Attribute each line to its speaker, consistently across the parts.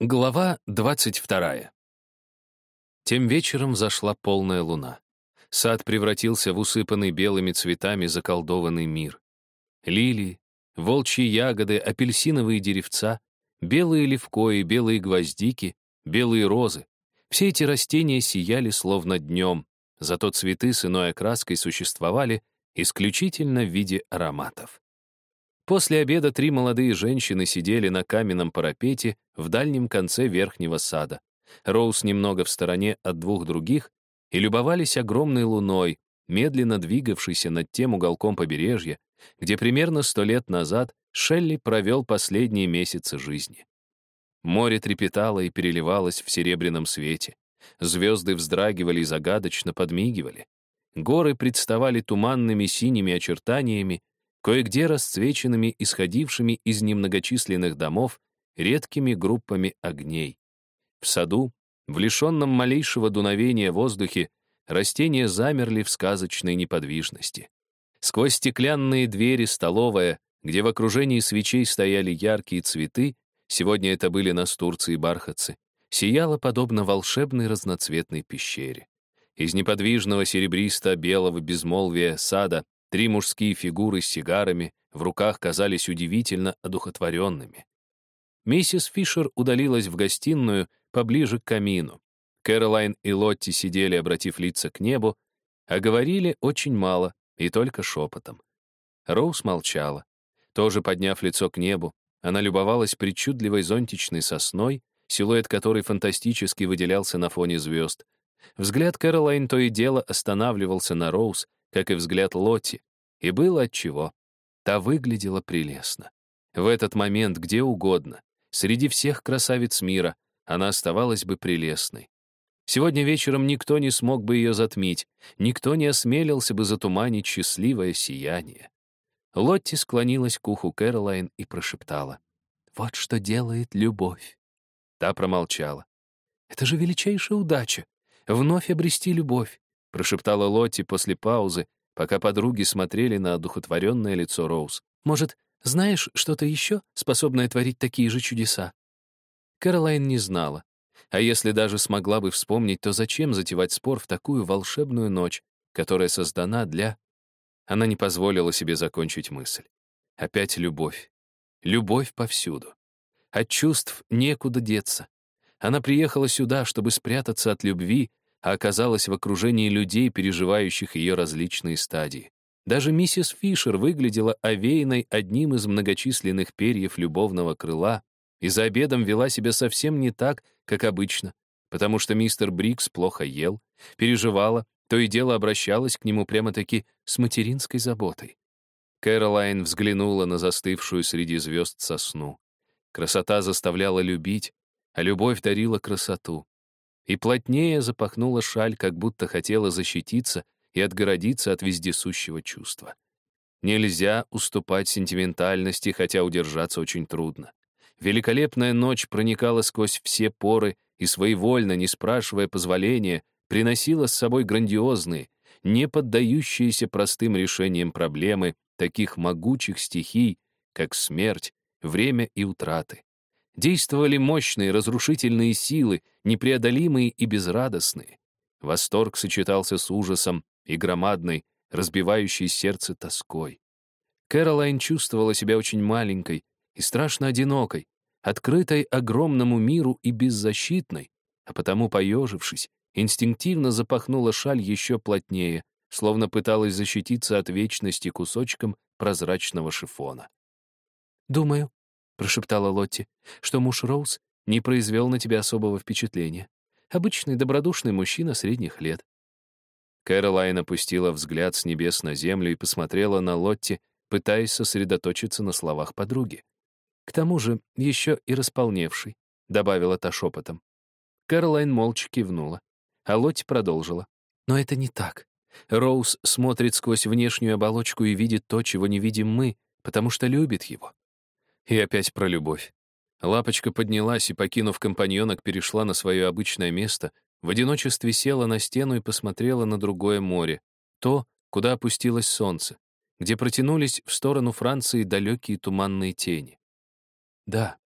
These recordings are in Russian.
Speaker 1: Глава 22. Тем вечером взошла полная луна. Сад превратился в усыпанный белыми цветами заколдованный мир. Лилии, волчьи ягоды, апельсиновые деревца, белые левкои, белые гвоздики, белые розы. Все эти растения сияли словно днем, зато цветы с иной окраской существовали исключительно в виде ароматов. После обеда три молодые женщины сидели на каменном парапете в дальнем конце верхнего сада. Роуз немного в стороне от двух других и любовались огромной луной, медленно двигавшейся над тем уголком побережья, где примерно сто лет назад Шелли провел последние месяцы жизни. Море трепетало и переливалось в серебряном свете. Звезды вздрагивали и загадочно подмигивали. Горы представали туманными синими очертаниями, кое-где расцвеченными исходившими из немногочисленных домов редкими группами огней. В саду, в лишенном малейшего дуновения воздухе, растения замерли в сказочной неподвижности. Сквозь стеклянные двери столовая, где в окружении свечей стояли яркие цветы, сегодня это были настурции и бархатцы, сияла подобно волшебной разноцветной пещере. Из неподвижного серебристо-белого безмолвия сада Три мужские фигуры с сигарами в руках казались удивительно одухотворенными. Миссис Фишер удалилась в гостиную поближе к камину. Кэролайн и Лотти сидели, обратив лица к небу, а говорили очень мало и только шепотом. Роуз молчала. Тоже подняв лицо к небу, она любовалась причудливой зонтичной сосной, силуэт которой фантастически выделялся на фоне звезд. Взгляд Кэролайн то и дело останавливался на Роуз, как и взгляд Лотти, и было отчего. Та выглядела прелестно. В этот момент где угодно, среди всех красавиц мира, она оставалась бы прелестной. Сегодня вечером никто не смог бы ее затмить, никто не осмелился бы затуманить счастливое сияние. Лотти склонилась к уху Кэролайн и прошептала. «Вот что делает любовь». Та промолчала. «Это же величайшая удача — вновь обрести любовь прошептала Лотти после паузы, пока подруги смотрели на одухотворенное лицо Роуз. «Может, знаешь что-то еще, способное творить такие же чудеса?» Кэролайн не знала. А если даже смогла бы вспомнить, то зачем затевать спор в такую волшебную ночь, которая создана для... Она не позволила себе закончить мысль. Опять любовь. Любовь повсюду. От чувств некуда деться. Она приехала сюда, чтобы спрятаться от любви, а оказалась в окружении людей, переживающих ее различные стадии. Даже миссис Фишер выглядела овеянной одним из многочисленных перьев любовного крыла и за обедом вела себя совсем не так, как обычно, потому что мистер Брикс плохо ел, переживала, то и дело обращалась к нему прямо-таки с материнской заботой. Кэролайн взглянула на застывшую среди звезд сосну. Красота заставляла любить, а любовь дарила красоту и плотнее запахнула шаль, как будто хотела защититься и отгородиться от вездесущего чувства. Нельзя уступать сентиментальности, хотя удержаться очень трудно. Великолепная ночь проникала сквозь все поры и своевольно, не спрашивая позволения, приносила с собой грандиозные, не поддающиеся простым решениям проблемы таких могучих стихий, как смерть, время и утраты. Действовали мощные разрушительные силы, непреодолимые и безрадостные. Восторг сочетался с ужасом и громадной, разбивающей сердце тоской. Кэролайн чувствовала себя очень маленькой и страшно одинокой, открытой огромному миру и беззащитной, а потому, поежившись, инстинктивно запахнула шаль еще плотнее, словно пыталась защититься от вечности кусочком прозрачного шифона. «Думаю, прошептала Лотти, что муж Роуз не произвел на тебя особого впечатления. Обычный добродушный мужчина средних лет. Кэролайн опустила взгляд с небес на землю и посмотрела на Лотти, пытаясь сосредоточиться на словах подруги. К тому же еще и располневший, добавила та шепотом. Кэролайн молча кивнула, а Лотти продолжила. Но это не так. Роуз смотрит сквозь внешнюю оболочку и видит то, чего не видим мы, потому что любит его. И опять про любовь. Лапочка поднялась и, покинув компаньонок, перешла на свое обычное место, в одиночестве села на стену и посмотрела на другое море, то, куда опустилось солнце, где протянулись в сторону Франции далекие туманные тени. Да,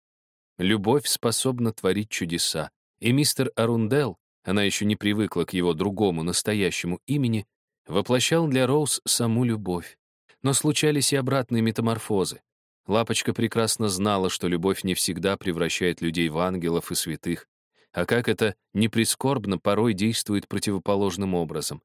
Speaker 1: любовь способна творить чудеса, и мистер Арундел, она еще не привыкла к его другому, настоящему имени, воплощал для Роуз саму любовь. Но случались и обратные метаморфозы. Лапочка прекрасно знала, что любовь не всегда превращает людей в ангелов и святых, а как это неприскорбно порой действует противоположным образом.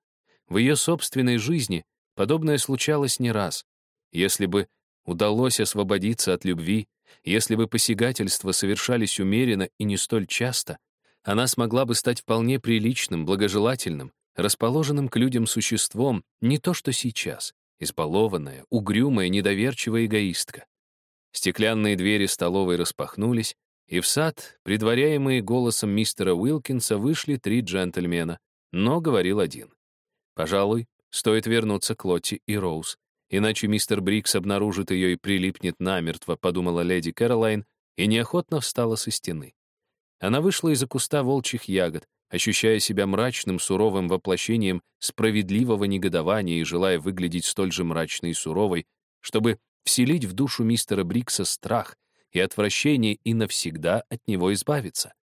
Speaker 1: В ее собственной жизни подобное случалось не раз. Если бы удалось освободиться от любви, если бы посягательства совершались умеренно и не столь часто, она смогла бы стать вполне приличным, благожелательным, расположенным к людям существом, не то что сейчас, избалованная, угрюмая, недоверчивая эгоистка. Стеклянные двери столовой распахнулись, и в сад, предваряемые голосом мистера Уилкинса, вышли три джентльмена, но говорил один. Пожалуй, стоит вернуться к Лотти и Роуз, иначе мистер Брикс обнаружит ее и прилипнет намертво, подумала леди Кэролайн, и неохотно встала со стены. Она вышла из-за куста волчьих ягод, ощущая себя мрачным, суровым воплощением справедливого негодования и желая выглядеть столь же мрачной и суровой, чтобы вселить в душу мистера Брикса страх — и отвращение и навсегда от него избавиться.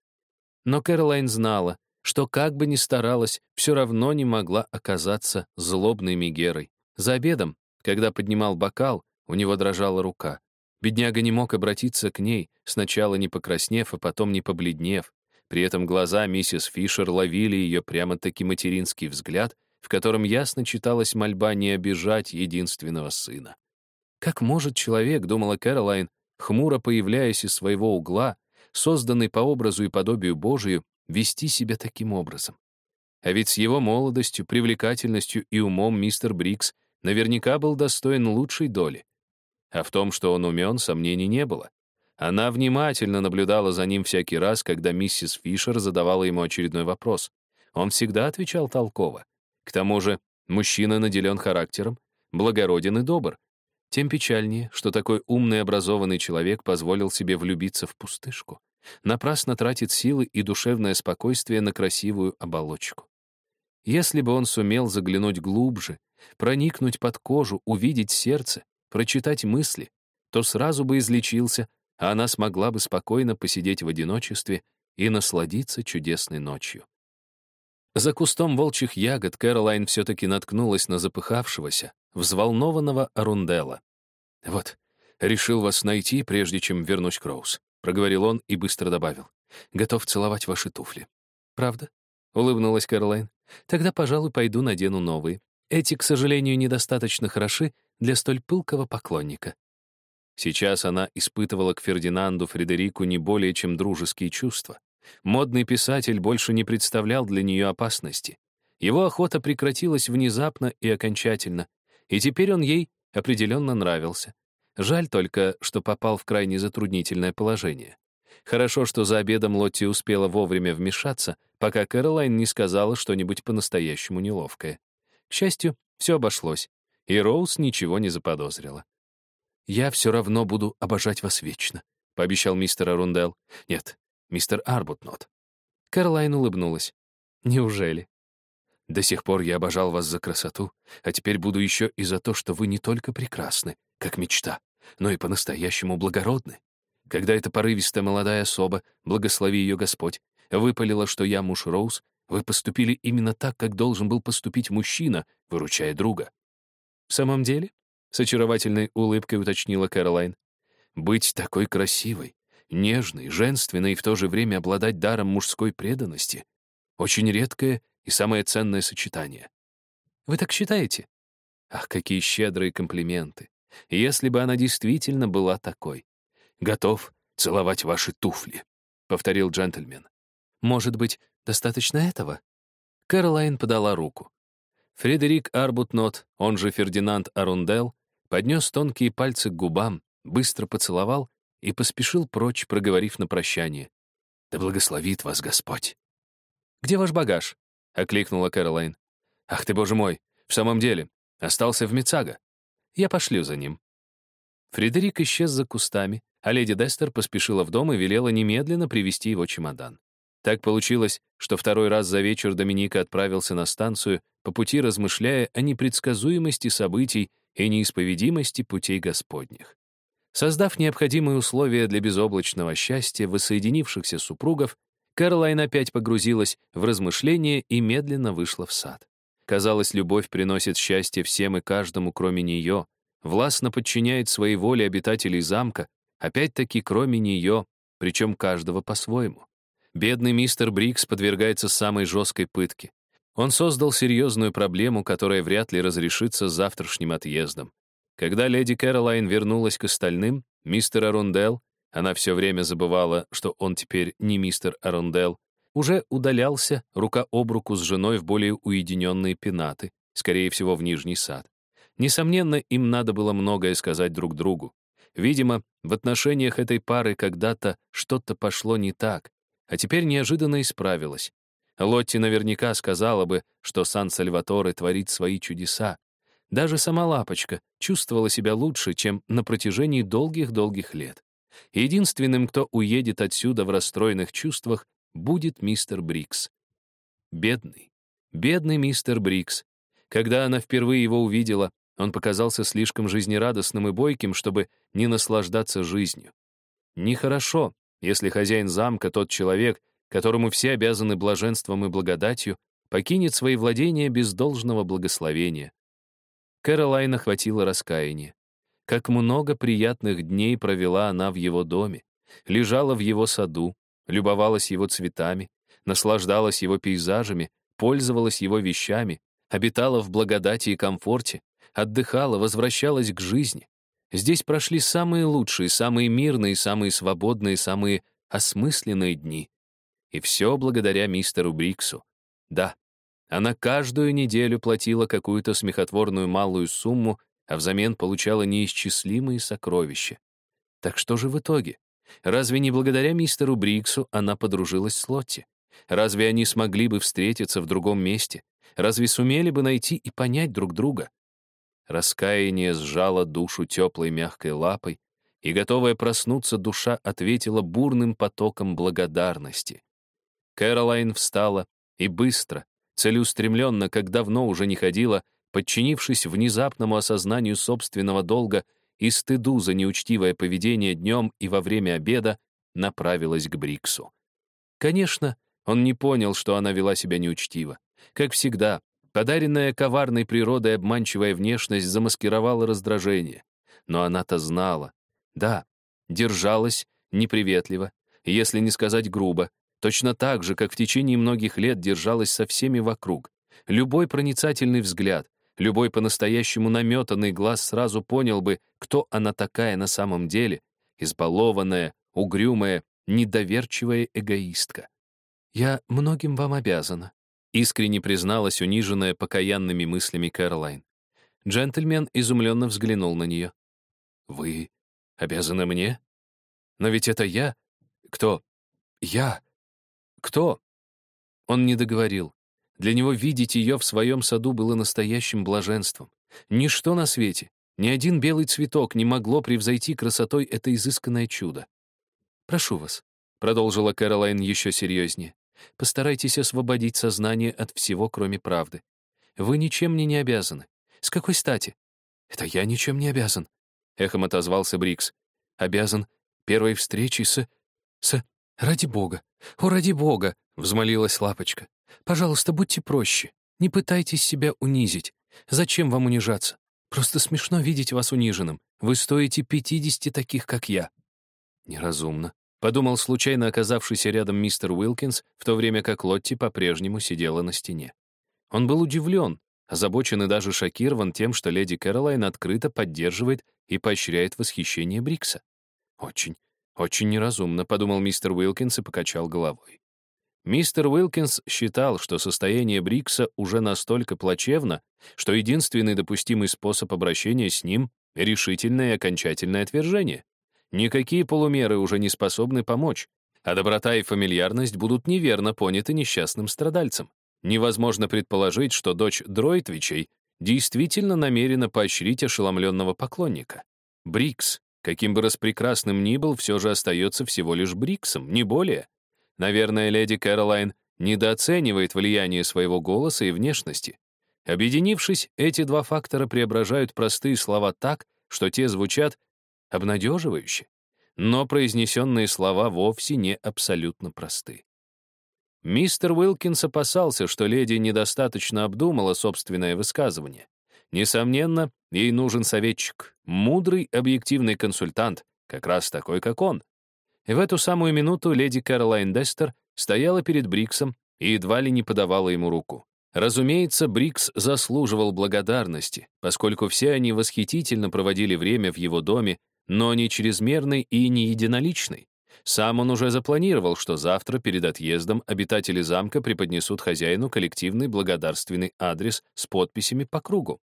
Speaker 1: Но Кэролайн знала, что как бы ни старалась, все равно не могла оказаться злобной Мегерой. За обедом, когда поднимал бокал, у него дрожала рука. Бедняга не мог обратиться к ней, сначала не покраснев, а потом не побледнев. При этом глаза миссис Фишер ловили ее прямо-таки материнский взгляд, в котором ясно читалась мольба не обижать единственного сына. Как может человек, думала Кэролайн, хмуро появляясь из своего угла, созданный по образу и подобию Божию, вести себя таким образом. А ведь с его молодостью, привлекательностью и умом мистер Брикс наверняка был достоин лучшей доли. А в том, что он умен, сомнений не было. Она внимательно наблюдала за ним всякий раз, когда миссис Фишер задавала ему очередной вопрос. Он всегда отвечал толково. К тому же мужчина наделен характером, благороден и добр, тем печальнее, что такой умный образованный человек позволил себе влюбиться в пустышку, напрасно тратит силы и душевное спокойствие на красивую оболочку. Если бы он сумел заглянуть глубже, проникнуть под кожу, увидеть сердце, прочитать мысли, то сразу бы излечился, а она смогла бы спокойно посидеть в одиночестве и насладиться чудесной ночью. За кустом волчьих ягод Кэролайн все-таки наткнулась на запыхавшегося, взволнованного Арундела. «Вот, решил вас найти, прежде чем вернусь к Роуз», — проговорил он и быстро добавил. «Готов целовать ваши туфли». «Правда?» — улыбнулась Кэролайн. «Тогда, пожалуй, пойду надену новые. Эти, к сожалению, недостаточно хороши для столь пылкого поклонника». Сейчас она испытывала к Фердинанду Фредерику не более чем дружеские чувства. Модный писатель больше не представлял для нее опасности. Его охота прекратилась внезапно и окончательно, и теперь он ей определенно нравился. Жаль только, что попал в крайне затруднительное положение. Хорошо, что за обедом Лотти успела вовремя вмешаться, пока Кэролайн не сказала что-нибудь по-настоящему неловкое. К счастью, все обошлось, и Роуз ничего не заподозрила. «Я все равно буду обожать вас вечно», — пообещал мистер Арундел. «Нет, мистер Арбутнот». Кэролайн улыбнулась. «Неужели?» До сих пор я обожал вас за красоту, а теперь буду еще и за то, что вы не только прекрасны, как мечта, но и по-настоящему благородны. Когда эта порывистая молодая особа, благослови ее Господь, выпалила, что я муж Роуз, вы поступили именно так, как должен был поступить мужчина, выручая друга. В самом деле? С очаровательной улыбкой уточнила Кэролайн. Быть такой красивой, нежной, женственной и в то же время обладать даром мужской преданности — очень редкое и самое ценное сочетание. Вы так считаете? Ах, какие щедрые комплименты. Если бы она действительно была такой. Готов целовать ваши туфли, повторил джентльмен. Может быть, достаточно этого? Кэролайн подала руку. Фредерик Арбутнот, он же Фердинанд Арундел, поднес тонкие пальцы к губам, быстро поцеловал и поспешил прочь, проговорив на прощание. «Да благословит вас Господь!» «Где ваш багаж?» — окликнула Кэролайн. «Ах ты, боже мой! В самом деле, остался в Мицага. Я пошлю за ним». Фредерик исчез за кустами, а леди Дестер поспешила в дом и велела немедленно привести его чемодан. Так получилось, что второй раз за вечер Доминика отправился на станцию, по пути размышляя о непредсказуемости событий и неисповедимости путей Господних. Создав необходимые условия для безоблачного счастья воссоединившихся супругов, Кэролайн опять погрузилась в размышления и медленно вышла в сад. Казалось, любовь приносит счастье всем и каждому, кроме нее, властно подчиняет своей воле обитателей замка, опять-таки кроме нее, причем каждого по-своему. Бедный мистер Брикс подвергается самой жесткой пытке. Он создал серьезную проблему, которая вряд ли разрешится завтрашним отъездом. Когда леди Кэролайн вернулась к остальным, мистер Арундел, она все время забывала, что он теперь не мистер Арундел, уже удалялся рука об руку с женой в более уединенные пенаты, скорее всего, в Нижний сад. Несомненно, им надо было многое сказать друг другу. Видимо, в отношениях этой пары когда-то что-то пошло не так, а теперь неожиданно исправилось. Лотти наверняка сказала бы, что Сан-Сальваторе творит свои чудеса, даже сама лапочка чувствовала себя лучше, чем на протяжении долгих-долгих лет. Единственным, кто уедет отсюда в расстроенных чувствах, будет мистер Брикс. Бедный, бедный мистер Брикс. Когда она впервые его увидела, он показался слишком жизнерадостным и бойким, чтобы не наслаждаться жизнью. Нехорошо, если хозяин замка, тот человек, которому все обязаны блаженством и благодатью, покинет свои владения без должного благословения. Кэролайн охватило раскаяние. Как много приятных дней провела она в его доме, лежала в его саду, любовалась его цветами, наслаждалась его пейзажами, пользовалась его вещами, обитала в благодати и комфорте, отдыхала, возвращалась к жизни. Здесь прошли самые лучшие, самые мирные, самые свободные, самые осмысленные дни. И все благодаря мистеру Бриксу. Да, она каждую неделю платила какую-то смехотворную малую сумму, а взамен получала неисчислимые сокровища. Так что же в итоге? Разве не благодаря мистеру Бриксу она подружилась с Лотти? Разве они смогли бы встретиться в другом месте? Разве сумели бы найти и понять друг друга? Раскаяние сжало душу теплой мягкой лапой, и, готовая проснуться, душа ответила бурным потоком благодарности. Кэролайн встала и быстро, целеустремленно, как давно уже не ходила, подчинившись внезапному осознанию собственного долга и стыду за неучтивое поведение днем и во время обеда, направилась к Бриксу. Конечно, он не понял, что она вела себя неучтиво. Как всегда, подаренная коварной природой обманчивая внешность замаскировала раздражение. Но она-то знала. Да, держалась неприветливо, если не сказать грубо, Точно так же, как в течение многих лет держалась со всеми вокруг. Любой проницательный взгляд, любой по-настоящему наметанный глаз сразу понял бы, кто она такая на самом деле, избалованная, угрюмая, недоверчивая эгоистка. «Я многим вам обязана», — искренне призналась униженная покаянными мыслями Кэролайн. Джентльмен изумленно взглянул на нее. «Вы обязаны мне? Но ведь это я. Кто? Я. «Кто?» Он не договорил. Для него видеть ее в своем саду было настоящим блаженством. Ничто на свете, ни один белый цветок не могло превзойти красотой это изысканное чудо. «Прошу вас», — продолжила Кэролайн еще серьезнее, «постарайтесь освободить сознание от всего, кроме правды. Вы ничем мне не обязаны. С какой стати?» «Это я ничем не обязан», — эхом отозвался Брикс. «Обязан первой встречи с... с... ради бога, «О, ради бога!» — взмолилась Лапочка. «Пожалуйста, будьте проще. Не пытайтесь себя унизить. Зачем вам унижаться? Просто смешно видеть вас униженным. Вы стоите пятидесяти таких, как я». «Неразумно», — подумал случайно оказавшийся рядом мистер Уилкинс, в то время как Лотти по-прежнему сидела на стене. Он был удивлен, озабочен и даже шокирован тем, что леди Кэролайн открыто поддерживает и поощряет восхищение Брикса. Очень, «Очень неразумно», — подумал мистер Уилкинс и покачал головой. Мистер Уилкинс считал, что состояние Брикса уже настолько плачевно, что единственный допустимый способ обращения с ним — решительное и окончательное отвержение. Никакие полумеры уже не способны помочь, а доброта и фамильярность будут неверно поняты несчастным страдальцем. Невозможно предположить, что дочь Дройтвичей действительно намерена поощрить ошеломленного поклонника. Брикс Каким бы распрекрасным ни был, все же остается всего лишь Бриксом, не более. Наверное, леди Кэролайн недооценивает влияние своего голоса и внешности. Объединившись, эти два фактора преображают простые слова так, что те звучат обнадеживающе. Но произнесенные слова вовсе не абсолютно просты. Мистер Уилкинс опасался, что леди недостаточно обдумала собственное высказывание. Несомненно, ей нужен советчик, мудрый объективный консультант, как раз такой, как он. И в эту самую минуту леди Кэролайн Дестер стояла перед Бриксом и едва ли не подавала ему руку. Разумеется, Брикс заслуживал благодарности, поскольку все они восхитительно проводили время в его доме, но не чрезмерной и не единоличной. Сам он уже запланировал, что завтра перед отъездом обитатели замка преподнесут хозяину коллективный благодарственный адрес с подписями по кругу.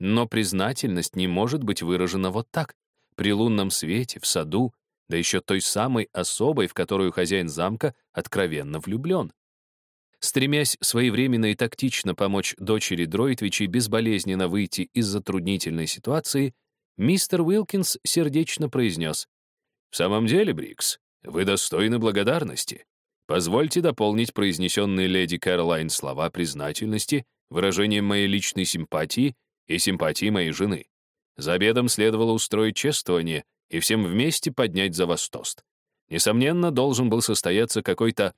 Speaker 1: Но признательность не может быть выражена вот так, при лунном свете, в саду, да еще той самой особой, в которую хозяин замка откровенно влюблен. Стремясь своевременно и тактично помочь дочери Дроитвичи безболезненно выйти из затруднительной ситуации, мистер Уилкинс сердечно произнес. «В самом деле, Брикс, вы достойны благодарности. Позвольте дополнить произнесенные леди Кэролайн слова признательности выражением моей личной симпатии и симпатии моей жены. За обедом следовало устроить чествование и всем вместе поднять за вас тост. Несомненно, должен был состояться какой-то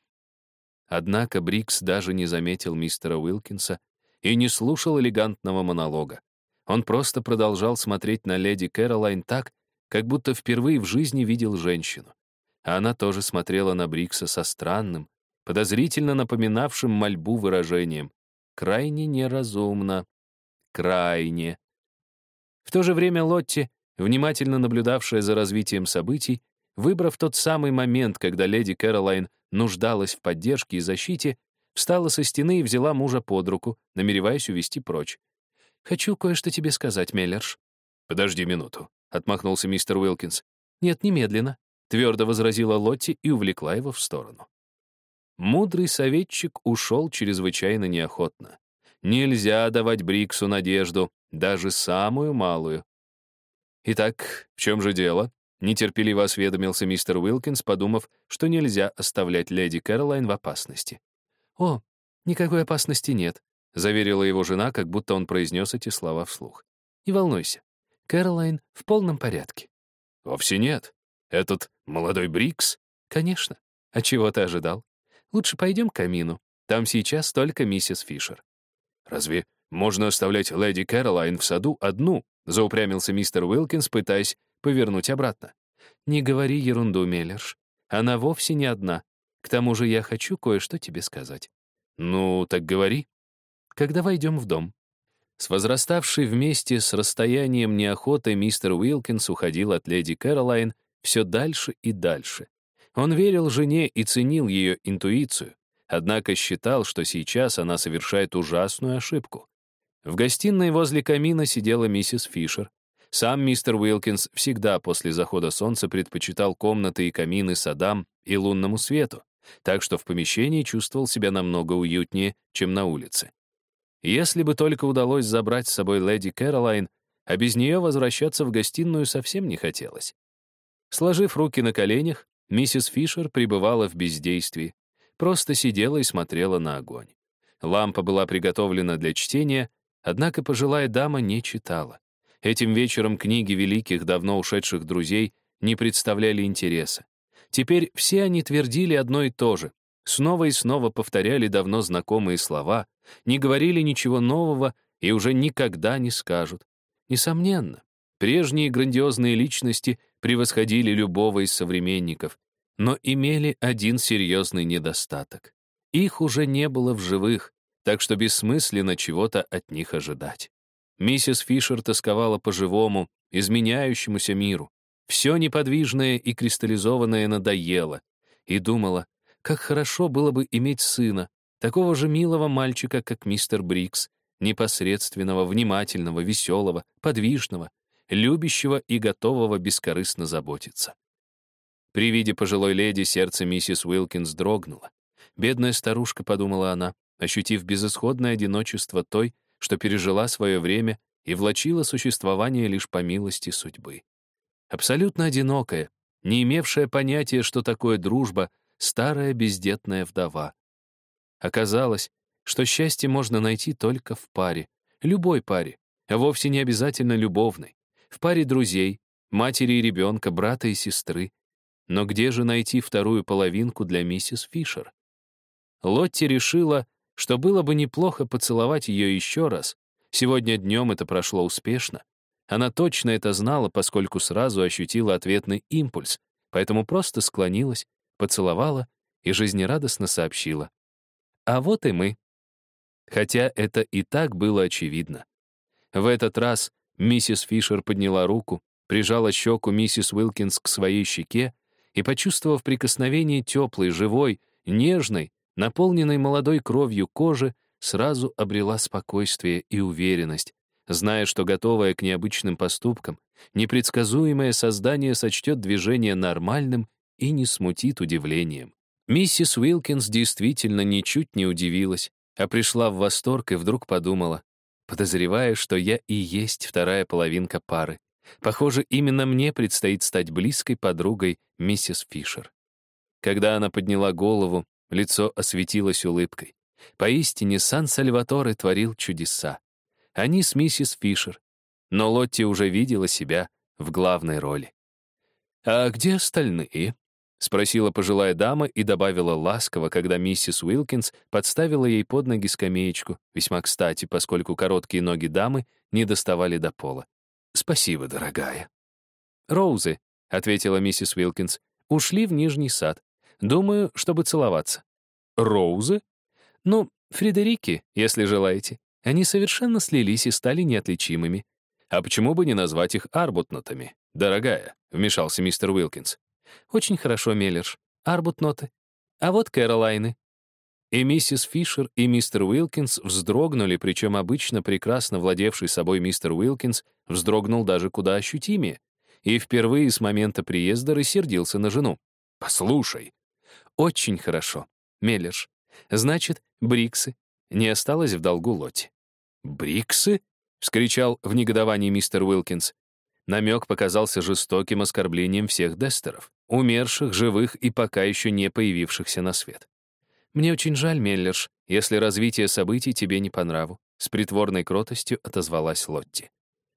Speaker 1: Однако Брикс даже не заметил мистера Уилкинса и не слушал элегантного монолога. Он просто продолжал смотреть на леди Кэролайн так, как будто впервые в жизни видел женщину. А она тоже смотрела на Брикса со странным, подозрительно напоминавшим мольбу выражением. Крайне неразумно. Крайне. В то же время Лотти, внимательно наблюдавшая за развитием событий, выбрав тот самый момент, когда леди Кэролайн нуждалась в поддержке и защите, встала со стены и взяла мужа под руку, намереваясь увести прочь. «Хочу кое-что тебе сказать, Меллерш». «Подожди минуту», — отмахнулся мистер Уилкинс. «Нет, немедленно», — твердо возразила Лотти и увлекла его в сторону. Мудрый советчик ушел чрезвычайно неохотно. Нельзя давать Бриксу надежду, даже самую малую. «Итак, в чем же дело?» Нетерпеливо осведомился мистер Уилкинс, подумав, что нельзя оставлять леди Кэролайн в опасности. «О, никакой опасности нет», — заверила его жена, как будто он произнес эти слова вслух. «Не волнуйся, Кэролайн в полном порядке». «Вовсе нет. Этот молодой Брикс?» «Конечно. А чего ты ожидал? Лучше пойдем к камину. Там сейчас только миссис Фишер». «Разве можно оставлять леди Кэролайн в саду одну?» — заупрямился мистер Уилкинс, пытаясь повернуть обратно. «Не говори ерунду, Меллерш. Она вовсе не одна. К тому же я хочу кое-что тебе сказать». «Ну, так говори». «Когда войдем в дом». С возраставшей вместе с расстоянием неохотой мистер Уилкинс уходил от леди Кэролайн все дальше и дальше. Он верил жене и ценил ее интуицию, однако считал, что сейчас она совершает ужасную ошибку. В гостиной возле камина сидела миссис Фишер, сам мистер Уилкинс всегда после захода солнца предпочитал комнаты и камины садам и лунному свету, так что в помещении чувствовал себя намного уютнее, чем на улице. Если бы только удалось забрать с собой леди Кэролайн, а без нее возвращаться в гостиную совсем не хотелось. Сложив руки на коленях, миссис Фишер пребывала в бездействии, просто сидела и смотрела на огонь. Лампа была приготовлена для чтения, однако пожилая дама не читала. Этим вечером книги великих, давно ушедших друзей не представляли интереса. Теперь все они твердили одно и то же, снова и снова повторяли давно знакомые слова, не говорили ничего нового и уже никогда не скажут. Несомненно, прежние грандиозные личности превосходили любого из современников, но имели один серьезный недостаток. Их уже не было в живых, так что бессмысленно чего-то от них ожидать. Миссис Фишер тосковала по живому, изменяющемуся миру. Все неподвижное и кристаллизованное надоело. И думала, как хорошо было бы иметь сына, такого же милого мальчика, как мистер Брикс, непосредственного, внимательного, веселого, подвижного, любящего и готового бескорыстно заботиться. При виде пожилой леди сердце миссис Уилкинс дрогнуло. Бедная старушка, подумала она, ощутив безысходное одиночество той, что пережила свое время и влачила существование лишь по милости судьбы. Абсолютно одинокая, не имевшая понятия, что такое дружба, старая бездетная вдова. Оказалось, что счастье можно найти только в паре, любой паре, а вовсе не обязательно любовной, в паре друзей, матери и ребенка, брата и сестры. Но где же найти вторую половинку для миссис Фишер? Лотти решила, что было бы неплохо поцеловать ее еще раз. Сегодня днем это прошло успешно. Она точно это знала, поскольку сразу ощутила ответный импульс, поэтому просто склонилась, поцеловала и жизнерадостно сообщила. «А вот и мы». Хотя это и так было очевидно. В этот раз миссис Фишер подняла руку, прижала щеку миссис Уилкинс к своей щеке и, почувствовав прикосновение теплой, живой, нежной, наполненной молодой кровью кожи, сразу обрела спокойствие и уверенность, зная, что готовая к необычным поступкам, непредсказуемое создание сочтет движение нормальным и не смутит удивлением. Миссис Уилкинс действительно ничуть не удивилась, а пришла в восторг и вдруг подумала, подозревая, что я и есть вторая половинка пары. Похоже, именно мне предстоит стать близкой подругой миссис Фишер. Когда она подняла голову, лицо осветилось улыбкой. Поистине Сан-Сальваторе творил чудеса. Они с миссис Фишер. Но Лотти уже видела себя в главной роли. «А где остальные?» — спросила пожилая дама и добавила ласково, когда миссис Уилкинс подставила ей под ноги скамеечку, весьма кстати, поскольку короткие ноги дамы не доставали до пола. «Спасибо, дорогая». «Роузы», — ответила миссис Уилкинс, — «ушли в нижний сад. Думаю, чтобы целоваться». «Роузы?» «Ну, Фредерики, если желаете. Они совершенно слились и стали неотличимыми. А почему бы не назвать их арбутнотами? Дорогая, вмешался мистер Уилкинс. Очень хорошо, Меллерш. Арбутноты. А вот Кэролайны. И миссис Фишер, и мистер Уилкинс вздрогнули, причем обычно прекрасно владевший собой мистер Уилкинс вздрогнул даже куда ощутимее. И впервые с момента приезда рассердился на жену. «Послушай». «Очень хорошо, Меллерш. Значит, Бриксы. Не осталось в долгу Лотти. «Бриксы?» — вскричал в негодовании мистер Уилкинс. Намек показался жестоким оскорблением всех Дестеров, умерших, живых и пока еще не появившихся на свет. «Мне очень жаль, Меллерш, если развитие событий тебе не по нраву», с притворной кротостью отозвалась Лотти.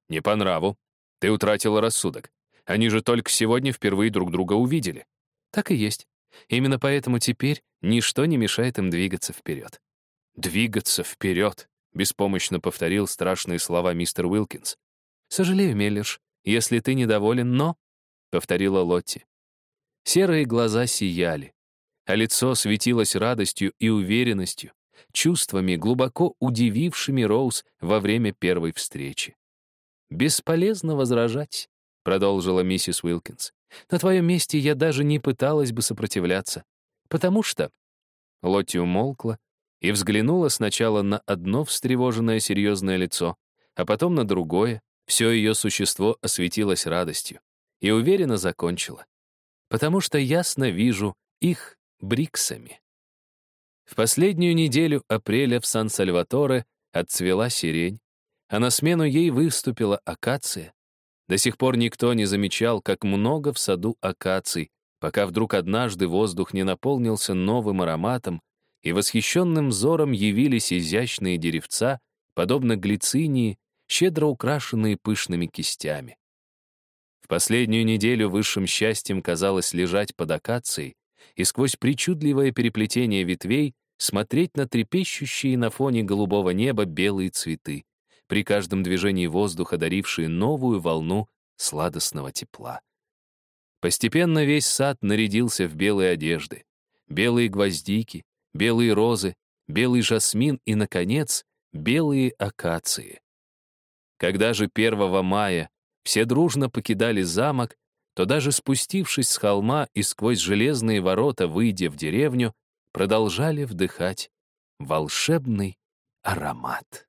Speaker 1: «Не по нраву. Ты утратила рассудок. Они же только сегодня впервые друг друга увидели». «Так и есть. Именно поэтому теперь ничто не мешает им двигаться вперед». «Двигаться вперед», — беспомощно повторил страшные слова мистер Уилкинс. «Сожалею, Меллиш, если ты недоволен, но...» — повторила Лотти. Серые глаза сияли, а лицо светилось радостью и уверенностью, чувствами, глубоко удивившими Роуз во время первой встречи. «Бесполезно возражать», — продолжила миссис Уилкинс. «На твоем месте я даже не пыталась бы сопротивляться, потому что...» Лотти умолкла, и взглянула сначала на одно встревоженное серьезное лицо, а потом на другое, все ее существо осветилось радостью, и уверенно закончила. Потому что ясно вижу их бриксами. В последнюю неделю апреля в Сан-Сальваторе отцвела сирень, а на смену ей выступила акация. До сих пор никто не замечал, как много в саду акаций, пока вдруг однажды воздух не наполнился новым ароматом, и восхищенным взором явились изящные деревца, подобно глицинии, щедро украшенные пышными кистями. В последнюю неделю высшим счастьем казалось лежать под акацией и сквозь причудливое переплетение ветвей смотреть на трепещущие на фоне голубого неба белые цветы, при каждом движении воздуха дарившие новую волну сладостного тепла. Постепенно весь сад нарядился в белые одежды. Белые гвоздики, белые розы, белый жасмин и, наконец, белые акации. Когда же 1 мая все дружно покидали замок, то даже спустившись с холма и сквозь железные ворота, выйдя в деревню, продолжали вдыхать волшебный аромат.